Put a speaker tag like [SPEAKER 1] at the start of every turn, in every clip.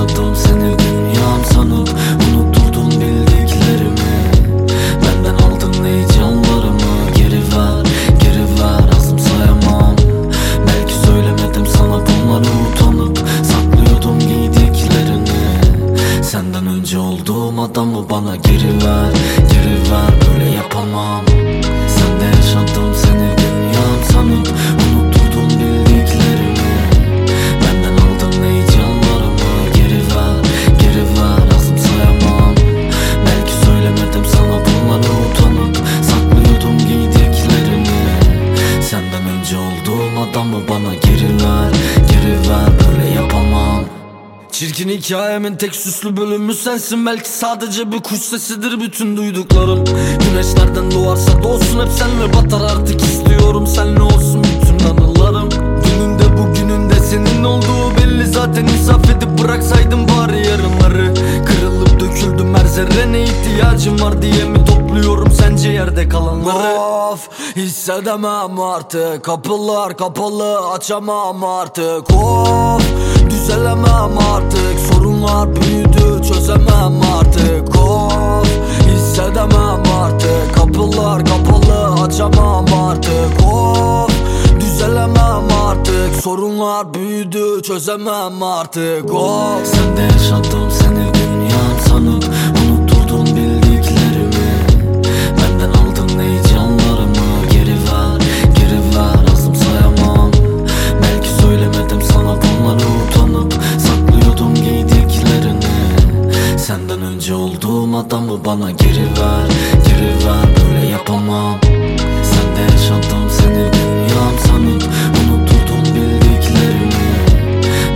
[SPEAKER 1] Yaşadım seni dünyam sanıp Unutturdun bildiklerimi. Benden aldın heyecanlarımı Geri ver, geri ver Azım sayamam. Belki söylemedim sana bunları utanıp Saklıyordum giydiklerini. Senden önce olduğum adamı bana geri ver Geri ver böyle yapamam. Sen de yaşadım seni Olduğum adamı bana geri ver? Geri ver böyle yapamam.
[SPEAKER 2] Çirkin hikayemin tek süslü bölümü sensin. Belki sadece bir kuş sesidir bütün duyduklarım. Güneşlerden doğarsa doğsun hep senle batar artık istiyorum. Senle olsun bütün anılarım. Dününde bugününde senin olduğu belli. Zaten insaf edip bıraksaydım bari yarımları Kırılıp döküldüm her zerrene. İhtiyacım var diye mi topluyorum sence yerde kalanları Of hissedemem artık. Kapılar kapalı açamam artık. Of düzelemem artık. Sorunlar büyüdü çözemem artık. Of hissedemem artık. Kapılar kapalı açamam artık. Of düzelemem artık. Sorunlar büyüdü çözemem artık. Of
[SPEAKER 1] Sende yaşadım seni bana geri ver Geri ver. Böyle yapamam. Sen de yaşadım seni dünyam. Sanıp Unuturdum bildiklerimi.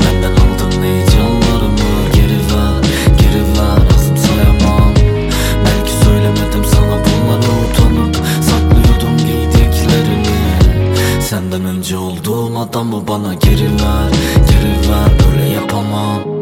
[SPEAKER 1] Benden aldın heyecanlarımı. Geri ver geri ver. Azım sayamam. Belki söylemedim sana bunları utanıp Saklıyordum giydiklerini Senden önce olduğum adamı bana geri ver Geri ver. Böyle yapamam.